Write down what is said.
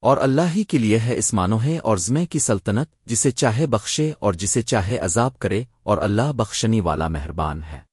اور اللہ ہی کے لیے ہے اس مانو ہے اور زمے کی سلطنت جسے چاہے بخشے اور جسے چاہے عذاب کرے اور اللہ بخشنی والا مہربان ہے۔